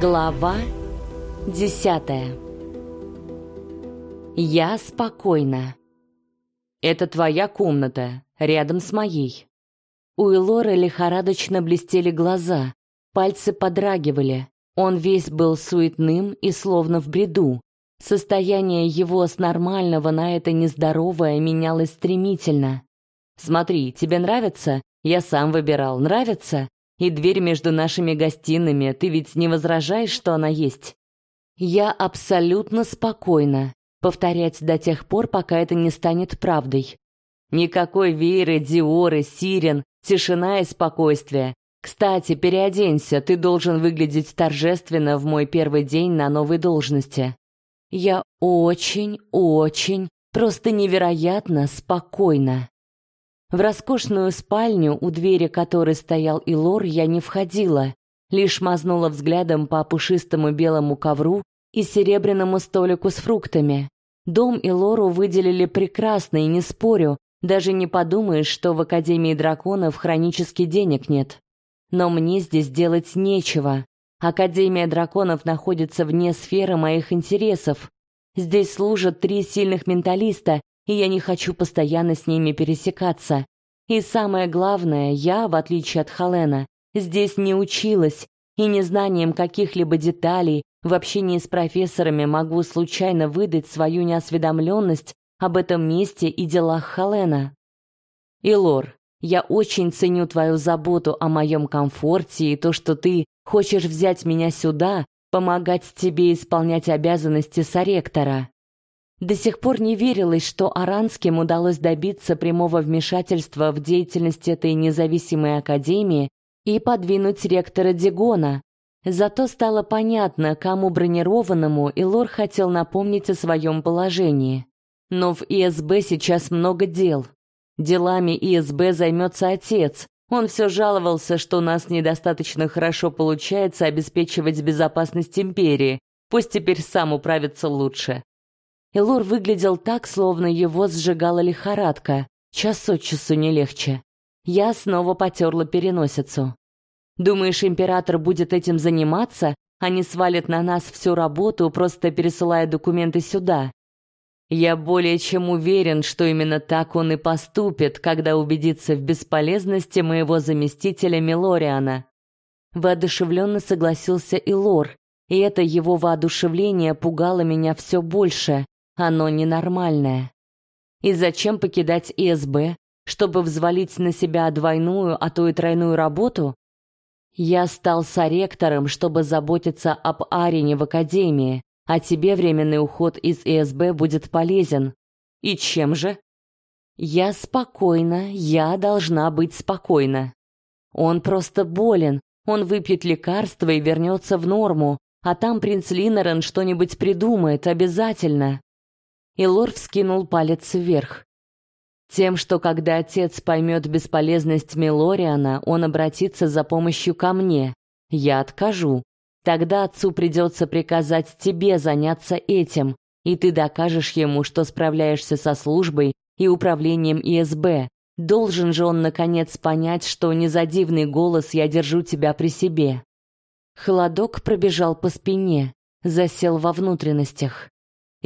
Глава десятая Я спокойна. Это твоя комната, рядом с моей. У Элоры лихорадочно блестели глаза, пальцы подрагивали. Он весь был суетным и словно в бреду. Состояние его с нормального на это нездоровое менялось стремительно. «Смотри, тебе нравится? Я сам выбирал. Нравится? И дверь между нашими гостиными, ты ведь не возражаешь, что она есть?» «Я абсолютно спокойна. Повторять до тех пор, пока это не станет правдой. Никакой Веры, Диоры, Сирен, тишина и спокойствие. Кстати, переоденься, ты должен выглядеть торжественно в мой первый день на новой должности. Я очень, очень, просто невероятно спокойна. В роскошную спальню, у двери которой стоял Илор, я не входила, лишь мазнула взглядом по пушистому белому ковру и серебряному столику с фруктами. Дом Илору выделили прекрасно, и не спорю, даже не подумаешь, что в Академии драконов хронически денег нет. Но мне здесь делать нечего. Академия драконов находится вне сферы моих интересов. Здесь служат три сильных менталиста, и я не хочу постоянно с ними пересекаться. И самое главное, я, в отличие от Халена, здесь не училась, и незнанием каких-либо деталей в общении с профессорами могу случайно выдать свою неосведомленность об этом месте и делах Халена. Илор, я очень ценю твою заботу о моем комфорте и то, что ты хочешь взять меня сюда, помогать тебе исполнять обязанности соректора. До сих пор не верилось, что Аранским удалось добиться прямого вмешательства в деятельность этой независимой академии и подвинуть ректора Дигона. Зато стало понятно, кому бронированному Илор хотел напомнить о своем положении. Но в ИСБ сейчас много дел. Делами ИСБ займется отец. Он все жаловался, что у нас недостаточно хорошо получается обеспечивать безопасность империи. Пусть теперь сам управится лучше. Элор выглядел так, словно его сжигала лихорадка. Час от часу не легче. Я снова потерла переносицу. Думаешь, император будет этим заниматься, а не свалит на нас всю работу, просто пересылая документы сюда? Я более чем уверен, что именно так он и поступит, когда убедится в бесполезности моего заместителя Милориана. Воодушевленно согласился и Лор, и это его воодушевление пугало меня все больше. Оно ненормальное. И зачем покидать ИСБ, чтобы взвалить на себя двойную, а то и тройную работу? Я стал соректором, чтобы заботиться об Арине в академии, а тебе временный уход из ИСБ будет полезен. И чем же? Я спокойна, я должна быть спокойна. Он просто болен, он выпьет лекарство и вернется в норму, а там принц Линорен что-нибудь придумает обязательно и Лор вскинул палец вверх. Тем, что когда отец поймет бесполезность Милориана, он обратится за помощью ко мне. Я откажу. Тогда отцу придется приказать тебе заняться этим, и ты докажешь ему, что справляешься со службой и управлением ИСБ. Должен же он наконец понять, что не за дивный голос я держу тебя при себе. Холодок пробежал по спине, засел во внутренностях.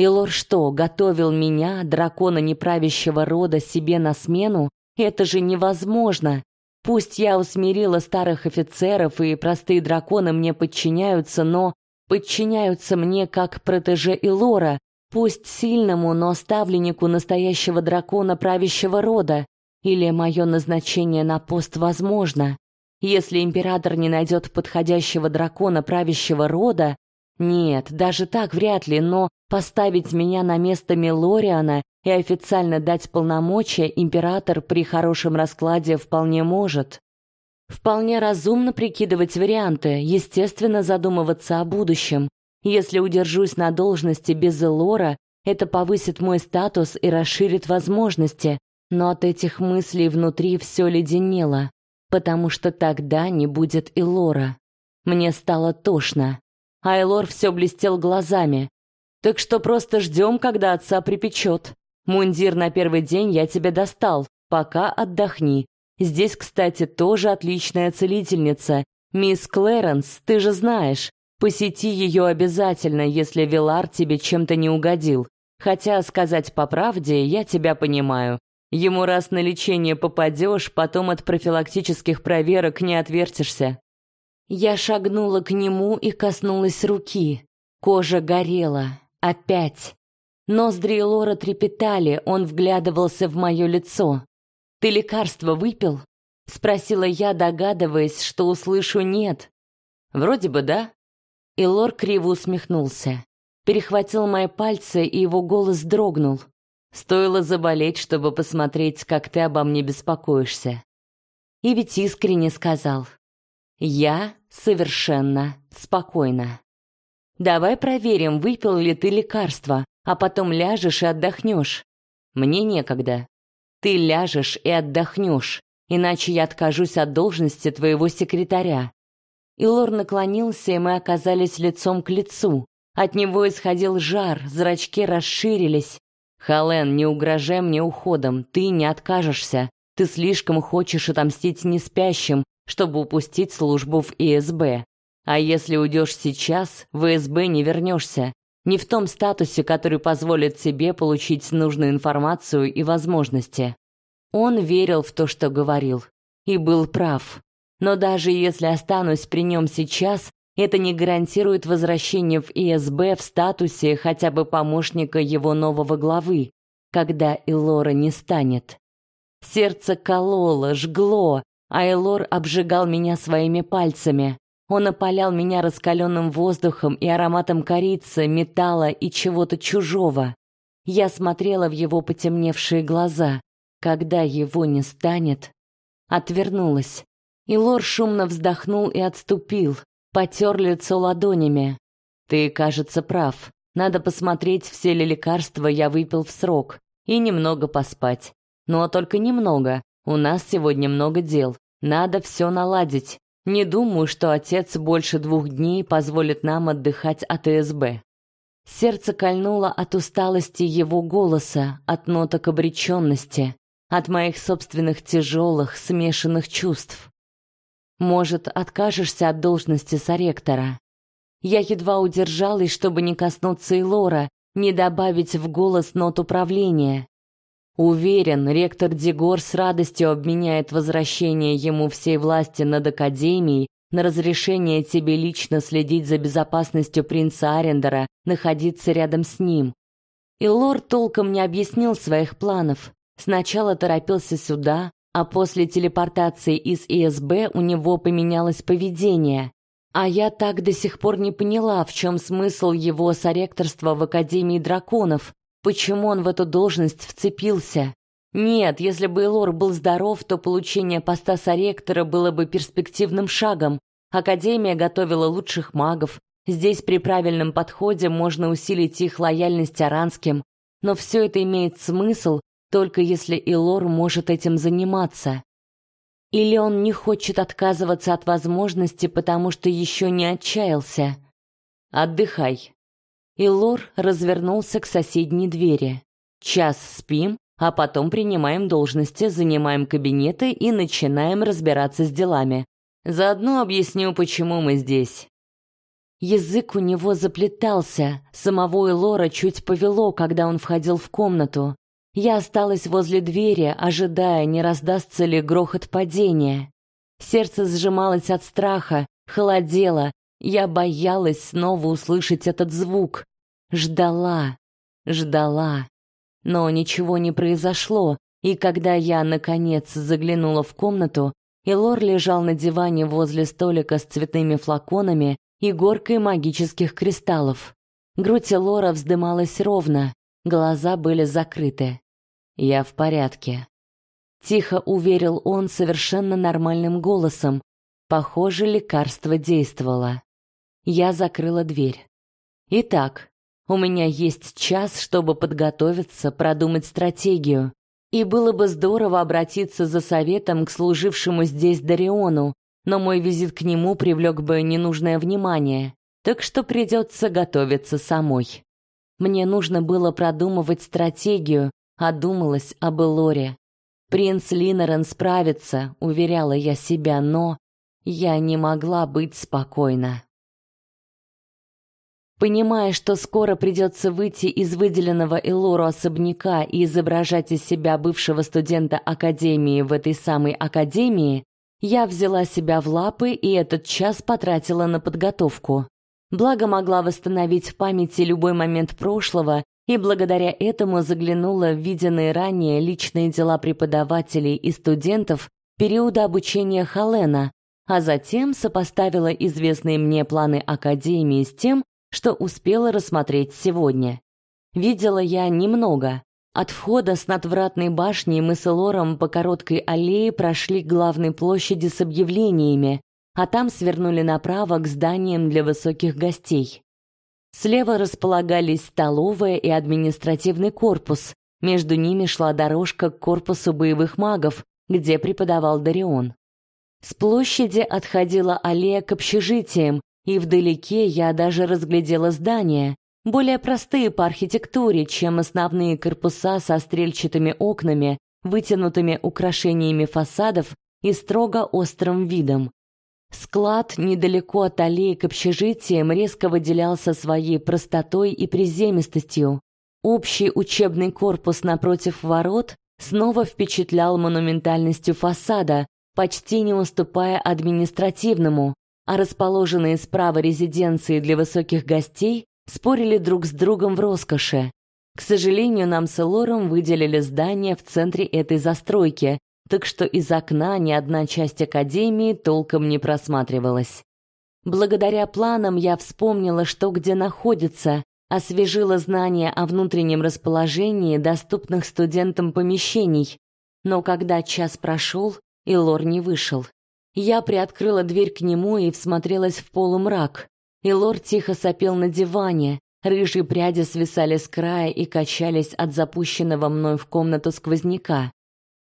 Илор что, готовил меня, дракона неправящего рода, себе на смену? Это же невозможно. Пусть я усмирила старых офицеров и простые драконы мне подчиняются, но подчиняются мне как протеже Илора, пусть сильному, но ставленнику настоящего дракона правящего рода. Или мое назначение на пост возможно. Если император не найдет подходящего дракона правящего рода, нет, даже так вряд ли, но поставить меня на место Милориана и официально дать полномочия император при хорошем раскладе вполне может. Вполне разумно прикидывать варианты, естественно, задумываться о будущем. Если удержусь на должности без Элора, это повысит мой статус и расширит возможности, но от этих мыслей внутри все леденело, потому что тогда не будет Элора. Мне стало тошно. Айлор все блестел глазами. «Так что просто ждем, когда отца припечет. Мундир на первый день я тебе достал. Пока отдохни. Здесь, кстати, тоже отличная целительница. Мисс Клэренс, ты же знаешь. Посети ее обязательно, если Вилар тебе чем-то не угодил. Хотя, сказать по правде, я тебя понимаю. Ему раз на лечение попадешь, потом от профилактических проверок не отвертишься. Я шагнула к нему и коснулась руки. Кожа горела. Опять. Ноздри Лора трепетали, он вглядывался в мое лицо. «Ты лекарство выпил?» — спросила я, догадываясь, что услышу «нет». «Вроде бы да». И Лор криво усмехнулся. Перехватил мои пальцы, и его голос дрогнул. Стоило заболеть, чтобы посмотреть, как ты обо мне беспокоишься. И ведь искренне сказал. Я совершенно спокойна. Давай проверим, выпил ли ты лекарство, а потом ляжешь и отдохнешь. Мне некогда. Ты ляжешь и отдохнешь, иначе я откажусь от должности твоего секретаря. Илор наклонился, и мы оказались лицом к лицу. От него исходил жар, зрачки расширились, Хален, не угрожай мне уходом, ты не откажешься. Ты слишком хочешь отомстить неспящим, чтобы упустить службу в ИСБ. А если уйдешь сейчас, в ИСБ не вернешься. Не в том статусе, который позволит тебе получить нужную информацию и возможности. Он верил в то, что говорил, и был прав. Но даже если останусь при нем сейчас, это не гарантирует возвращение в ИСБ в статусе хотя бы помощника его нового главы, когда Элора не станет. Сердце кололо, жгло, а Элор обжигал меня своими пальцами. Он опалял меня раскаленным воздухом и ароматом корицы, металла и чего-то чужого. Я смотрела в его потемневшие глаза. Когда его не станет, отвернулась. И Лор шумно вздохнул и отступил, потер лицо ладонями. Ты, кажется, прав. Надо посмотреть, все ли лекарства я выпил в срок и немного поспать. Но только немного. У нас сегодня много дел. Надо все наладить. Не думаю, что отец больше двух дней позволит нам отдыхать от СБ. Сердце кольнуло от усталости его голоса, от ноток обреченности, от моих собственных тяжелых, смешанных чувств. Может, откажешься от должности соректора? Я едва удержалась, чтобы не коснуться и не добавить в голос нот управления. Уверен, ректор Дигор с радостью обменяет возвращение ему всей власти над Академией на разрешение тебе лично следить за безопасностью принца Арендера, находиться рядом с ним. И лорд толком не объяснил своих планов. Сначала торопился сюда, а после телепортации из ИСБ у него поменялось поведение. А я так до сих пор не поняла, в чем смысл его соректорства в Академии драконов, почему он в эту должность вцепился. Нет, если бы Элор был здоров, то получение поста соректора было бы перспективным шагом. Академия готовила лучших магов. Здесь при правильном подходе можно усилить их лояльность аранским. Но все это имеет смысл, только если Илор может этим заниматься. Или он не хочет отказываться от возможности, потому что еще не отчаялся. Отдыхай. Илор развернулся к соседней двери. Час спим, а потом принимаем должности, занимаем кабинеты и начинаем разбираться с делами. Заодно объясню, почему мы здесь. Язык у него заплетался, самого Илора чуть повело, когда он входил в комнату. Я осталась возле двери, ожидая, не раздастся ли грохот падения. Сердце сжималось от страха, холодело. Я боялась снова услышать этот звук. Ждала, ждала. Но ничего не произошло, и когда я, наконец, заглянула в комнату, Илор лежал на диване возле столика с цветными флаконами и горкой магических кристаллов. Грудь Лора вздымалась ровно, Глаза были закрыты. «Я в порядке», — тихо уверил он совершенно нормальным голосом. Похоже, лекарство действовало. Я закрыла дверь. «Итак, у меня есть час, чтобы подготовиться, продумать стратегию. И было бы здорово обратиться за советом к служившему здесь Дариону, но мой визит к нему привлек бы ненужное внимание, так что придется готовиться самой. Мне нужно было продумывать стратегию, а думалось об Элоре. Принц Линорен справится, уверяла я себя, но я не могла быть спокойна. Понимая, что скоро придется выйти из выделенного Элору особняка и изображать из себя бывшего студента академии в этой самой академии, я взяла себя в лапы и этот час потратила на подготовку. Благо могла восстановить в памяти любой момент прошлого и благодаря этому заглянула в виденные ранее личные дела преподавателей и студентов периода обучения Халена, а затем сопоставила известные мне планы академии с тем, что успела рассмотреть сегодня. Видела я немного. От входа с надвратной башни мы с Элором по короткой аллее прошли к главной площади с объявлениями, а там свернули направо к зданиям для высоких гостей. Слева располагались столовая и административный корпус. Между ними шла дорожка к корпусу боевых магов, где преподавал Дарион. С площади отходила аллея к общежитиям, и вдалеке я даже разглядела здания, более простые по архитектуре, чем основные корпуса со стрельчатыми окнами, вытянутыми украшениями фасадов и строго острым видом. Склад недалеко от аллеи к общежитиям резко выделялся своей простотой и приземистостью. Общий учебный корпус напротив ворот снова впечатлял монументальностью фасада, почти не уступая административному, а расположенные справа резиденции для высоких гостей спорили друг с другом в роскоши. К сожалению, нам с Элором выделили здание в центре этой застройки, так что из окна ни одна часть академии толком не просматривалась. Благодаря планам я вспомнила, что где находится, освежила знания о внутреннем расположении доступных студентам помещений. Но когда час прошел, и Лор не вышел. Я приоткрыла дверь к нему и всмотрелась в полумрак. И Лор тихо сопел на диване, рыжие пряди свисали с края и качались от запущенного мной в комнату сквозняка.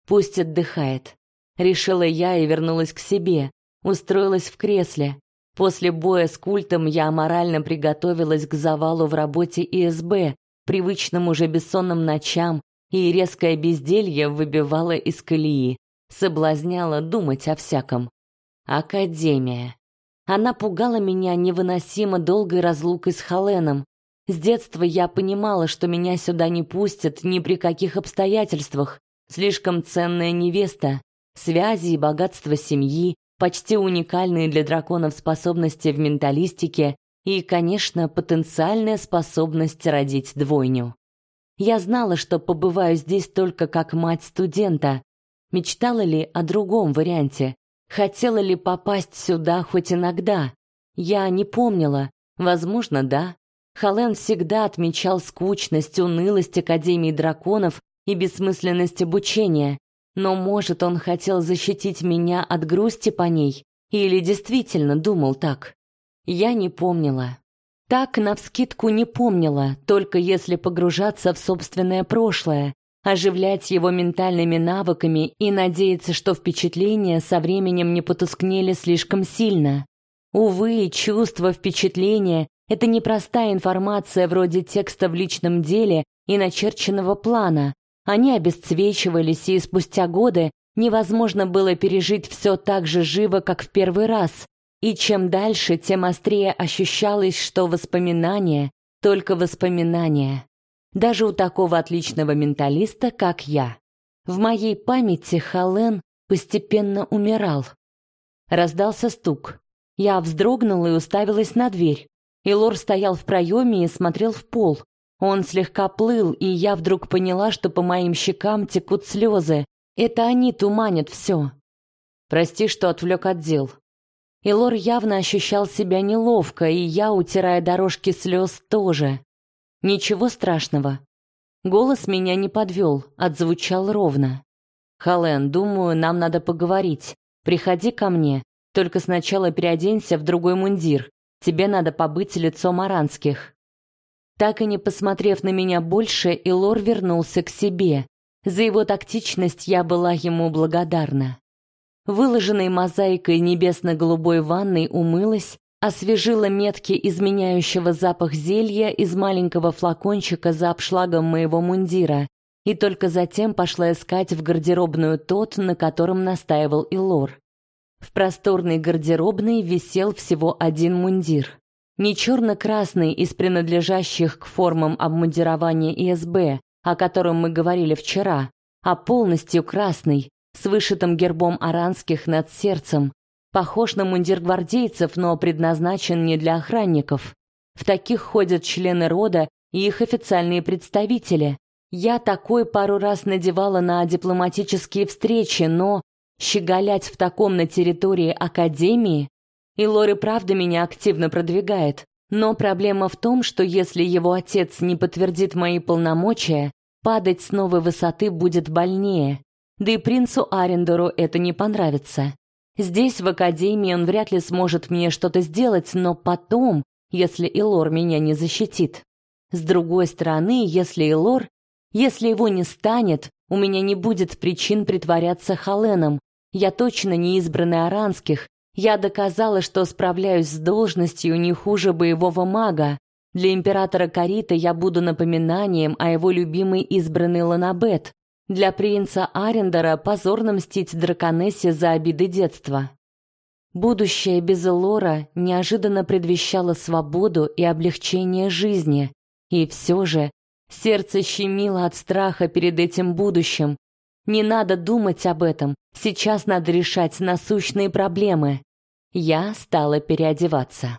Пусть отдыхает. Решила я и вернулась к себе, устроилась в кресле. После боя с культом я морально приготовилась к завалу в работе ИСБ, привычным уже бессонным ночам, и резкое безделье выбивало из колеи, соблазняло думать о всяком. Академия. Она пугала меня невыносимо долгой разлукой с Халеном. С детства я понимала, что меня сюда не пустят ни при каких обстоятельствах. Слишком ценная невеста, связи и богатство семьи, почти уникальные для драконов способности в менталистике и, конечно, потенциальная способность родить двойню. Я знала, что побываю здесь только как мать студента. Мечтала ли о другом варианте? Хотела ли попасть сюда хоть иногда? Я не помнила. Возможно, да. Хален всегда отмечал скучность, унылость Академии драконов и бессмысленность обучения. Но, может, он хотел защитить меня от грусти по ней? Или действительно думал так? Я не помнила. Так, навскидку, не помнила, только если погружаться в собственное прошлое, оживлять его ментальными навыками и надеяться, что впечатления со временем не потускнели слишком сильно. Увы, чувства, впечатления — это непростая информация вроде текста в личном деле и начерченного плана. Они обесцвечивались, и спустя годы невозможно было пережить все так же живо, как в первый раз. И чем дальше, тем острее ощущалось, что воспоминания — только воспоминания даже у такого отличного менталиста, как я. В моей памяти Хален постепенно умирал. Раздался стук. Я вздрогнула и уставилась на дверь. Илор стоял в проеме и смотрел в пол. Он слегка плыл, и я вдруг поняла, что по моим щекам текут слезы. Это они туманят все. Прости, что отвлек от дел. Илор явно ощущал себя неловко, и я, утирая дорожки слез, тоже. Ничего страшного. Голос меня не подвел, отзвучал ровно. Хален, думаю, нам надо поговорить. Приходи ко мне, только сначала переоденься в другой мундир. Тебе надо побыть лицом аранских. Так и не посмотрев на меня больше, Илор вернулся к себе. За его тактичность я была ему благодарна. Выложенной мозаикой небесно-голубой ванной умылась, освежила метки изменяющего запах зелья из маленького флакончика за обшлагом моего мундира и только затем пошла искать в гардеробную тот, на котором настаивал Илор. В просторной гардеробной висел всего один мундир. Не черно-красный из принадлежащих к формам обмундирования ИСБ, о котором мы говорили вчера, а полностью красный, с вышитым гербом аранских над сердцем. Похож на мундир гвардейцев, но предназначен не для охранников. В таких ходят члены рода и их официальные представители. Я такой пару раз надевала на дипломатические встречи, но щеголять в таком на территории академии и Лори правда меня активно продвигает. Но проблема в том, что если его отец не подтвердит мои полномочия, падать с новой высоты будет больнее. Да и принцу Арендору это не понравится. Здесь, в академии, он вряд ли сможет мне что-то сделать, но потом, если Илор меня не защитит. С другой стороны, если Илор, если его не станет, у меня не будет причин притворяться Халеном. Я точно не избранный Аранских. Я доказала, что справляюсь с должностью не хуже боевого мага. Для императора Карита я буду напоминанием о его любимой избранной Ланабет. Для принца Арендера позорно мстить драконессе за обиды детства. Будущее без Элора неожиданно предвещало свободу и облегчение жизни. И все же сердце щемило от страха перед этим будущим. Не надо думать об этом, сейчас надо решать насущные проблемы. Я стала переодеваться.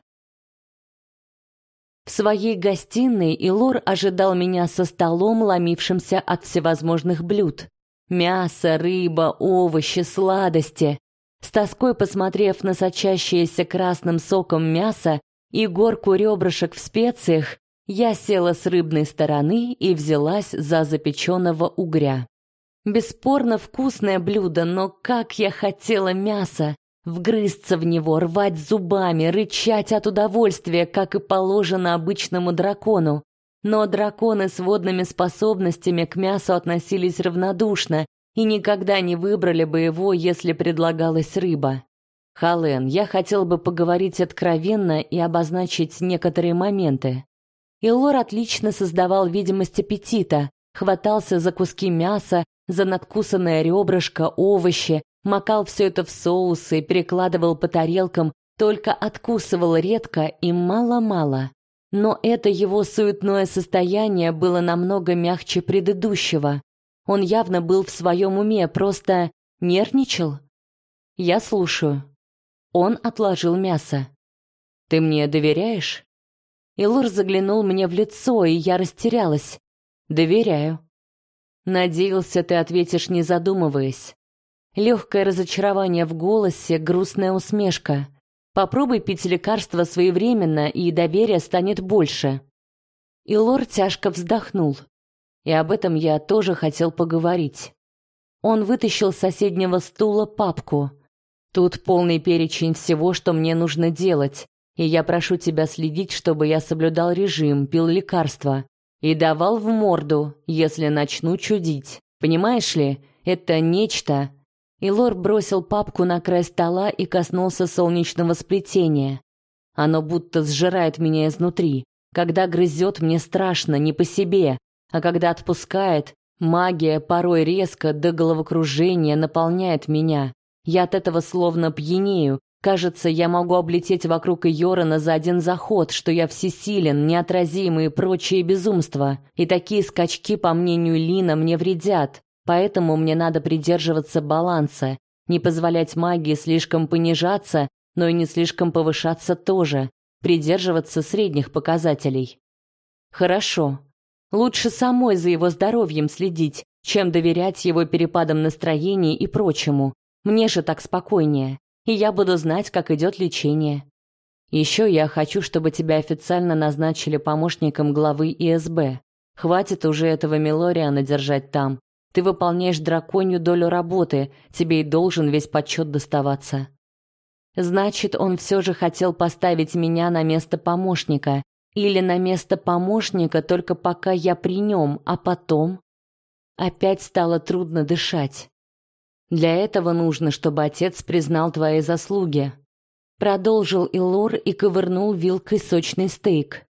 В своей гостиной Илор ожидал меня со столом, ломившимся от всевозможных блюд. Мясо, рыба, овощи, сладости. С тоской посмотрев на сочащееся красным соком мясо и горку ребрышек в специях, я села с рыбной стороны и взялась за запеченного угря. Бесспорно вкусное блюдо, но как я хотела мяса! Вгрызться в него, рвать зубами, рычать от удовольствия, как и положено обычному дракону. Но драконы с водными способностями к мясу относились равнодушно и никогда не выбрали бы его, если предлагалась рыба. Хален, я хотел бы поговорить откровенно и обозначить некоторые моменты. Илор отлично создавал видимость аппетита, хватался за куски мяса, за надкусанное ребрышко, овощи, макал все это в соусы, перекладывал по тарелкам, только откусывал редко и мало-мало. Но это его суетное состояние было намного мягче предыдущего. Он явно был в своем уме, просто нервничал. Я слушаю. Он отложил мясо. Ты мне доверяешь? Илур заглянул мне в лицо, и я растерялась. Доверяю. Надеялся, ты ответишь, не задумываясь. Легкое разочарование в голосе, грустная усмешка. Попробуй пить лекарство своевременно, и доверия станет больше. И лор тяжко вздохнул. И об этом я тоже хотел поговорить. Он вытащил с соседнего стула папку. Тут полный перечень всего, что мне нужно делать, и я прошу тебя следить, чтобы я соблюдал режим, пил лекарства и давал в морду, если начну чудить. Понимаешь ли, это нечто, и Лор бросил папку на край стола и коснулся солнечного сплетения. Оно будто сжирает меня изнутри. Когда грызет, мне страшно, не по себе. А когда отпускает, магия порой резко до головокружения наполняет меня. Я от этого словно пьянею. Кажется, я могу облететь вокруг Йорона за один заход, что я всесилен, неотразимый и прочие безумства. И такие скачки, по мнению Лина, мне вредят. Поэтому мне надо придерживаться баланса, не позволять магии слишком понижаться, но и не слишком повышаться тоже, придерживаться средних показателей. Хорошо. Лучше самой за его здоровьем следить, чем доверять его перепадам настроения и прочему. Мне же так спокойнее, и я буду знать, как идет лечение. Еще я хочу, чтобы тебя официально назначили помощником главы ИСБ. Хватит уже этого Милориана держать там. Ты выполняешь драконью долю работы, тебе и должен весь почет доставаться. Значит, он все же хотел поставить меня на место помощника. Или на место помощника только пока я при нем, а потом... Опять стало трудно дышать. Для этого нужно, чтобы отец признал твои заслуги. Продолжил Илор и ковырнул вилкой сочный стейк.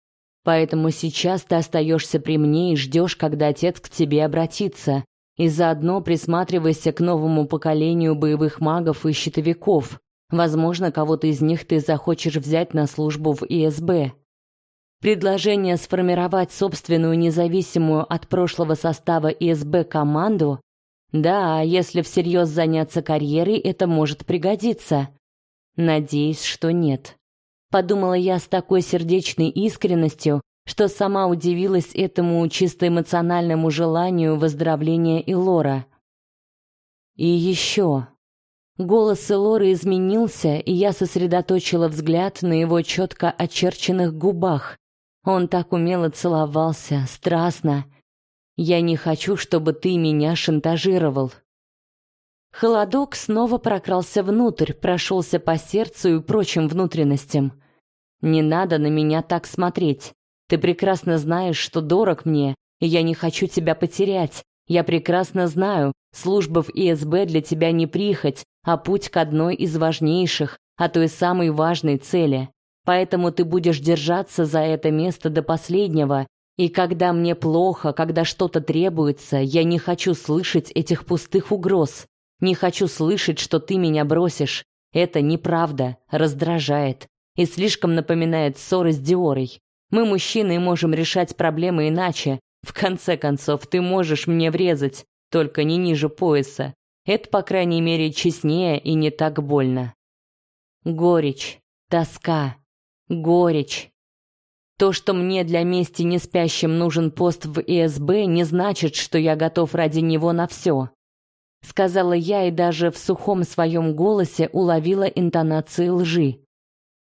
Поэтому сейчас ты остаешься при мне и ждешь, когда отец к тебе обратится и заодно присматривайся к новому поколению боевых магов и щитовиков. Возможно, кого-то из них ты захочешь взять на службу в ИСБ. Предложение сформировать собственную независимую от прошлого состава ИСБ команду да, если всерьез заняться карьерой, это может пригодиться. Надеюсь, что нет. Подумала я с такой сердечной искренностью, что сама удивилась этому чисто эмоциональному желанию выздоровления Илора. И еще. Голос Илора изменился, и я сосредоточила взгляд на его четко очерченных губах. Он так умело целовался, страстно. Я не хочу, чтобы ты меня шантажировал. Холодок снова прокрался внутрь, прошелся по сердцу и прочим внутренностям. Не надо на меня так смотреть. Ты прекрасно знаешь, что дорог мне, и я не хочу тебя потерять. Я прекрасно знаю, служба в ИСБ для тебя не прихоть, а путь к одной из важнейших, а то и самой важной цели. Поэтому ты будешь держаться за это место до последнего, и когда мне плохо, когда что-то требуется, я не хочу слышать этих пустых угроз. Не хочу слышать, что ты меня бросишь. Это неправда, раздражает и слишком напоминает ссоры с Диорой. Мы, мужчины, можем решать проблемы иначе. В конце концов, ты можешь мне врезать, только не ниже пояса. Это, по крайней мере, честнее и не так больно. Горечь, тоска, горечь, то, что мне для мести не спящим нужен пост в ИСБ, не значит, что я готов ради него на все. Сказала я и даже в сухом своем голосе уловила интонации лжи.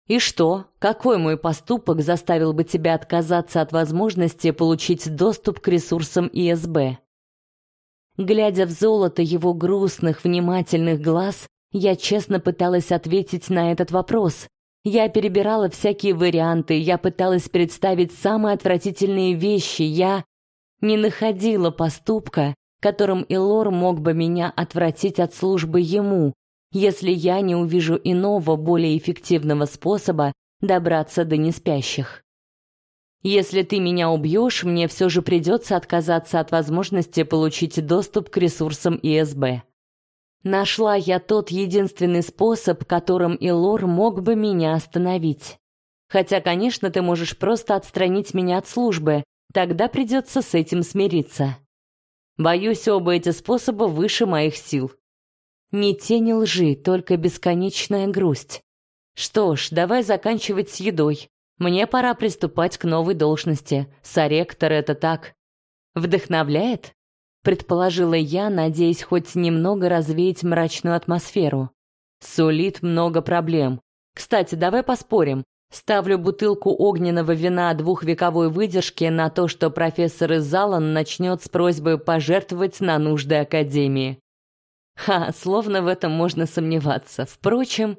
И что? Какой мой поступок заставил бы тебя отказаться от возможности получить доступ к ресурсам ИСБ? Глядя в золото его грустных, внимательных глаз, я честно пыталась ответить на этот вопрос, я перебирала всякие варианты, я пыталась представить самые отвратительные вещи, я не находила поступка, которым Илор мог бы меня отвратить от службы ему, если я не увижу иного, более эффективного способа добраться до неспящих. Если ты меня убьешь, мне все же придется отказаться от возможности получить доступ к ресурсам ИСБ. Нашла я тот единственный способ, которым Илор мог бы меня остановить. Хотя, конечно, ты можешь просто отстранить меня от службы, тогда придется с этим смириться. Боюсь, оба эти способа выше моих сил. Ни тени лжи, только бесконечная грусть. Что ж, давай заканчивать с едой. Мне пора приступать к новой должности. Соректор это так. Вдохновляет? предположила я, надеясь хоть немного развеять мрачную атмосферу. Сулит много проблем. Кстати, давай поспорим. Ставлю бутылку огненного вина двухвековой выдержки на то, что профессор из зала начнет с просьбой пожертвовать на нужды академии. Ха, словно в этом можно сомневаться. Впрочем,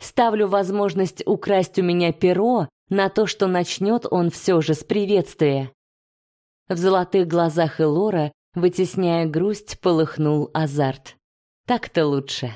ставлю возможность украсть у меня перо на то, что начнет он все же с приветствия. В золотых глазах Элора Вытесняя грусть, полыхнул азарт. Так-то лучше.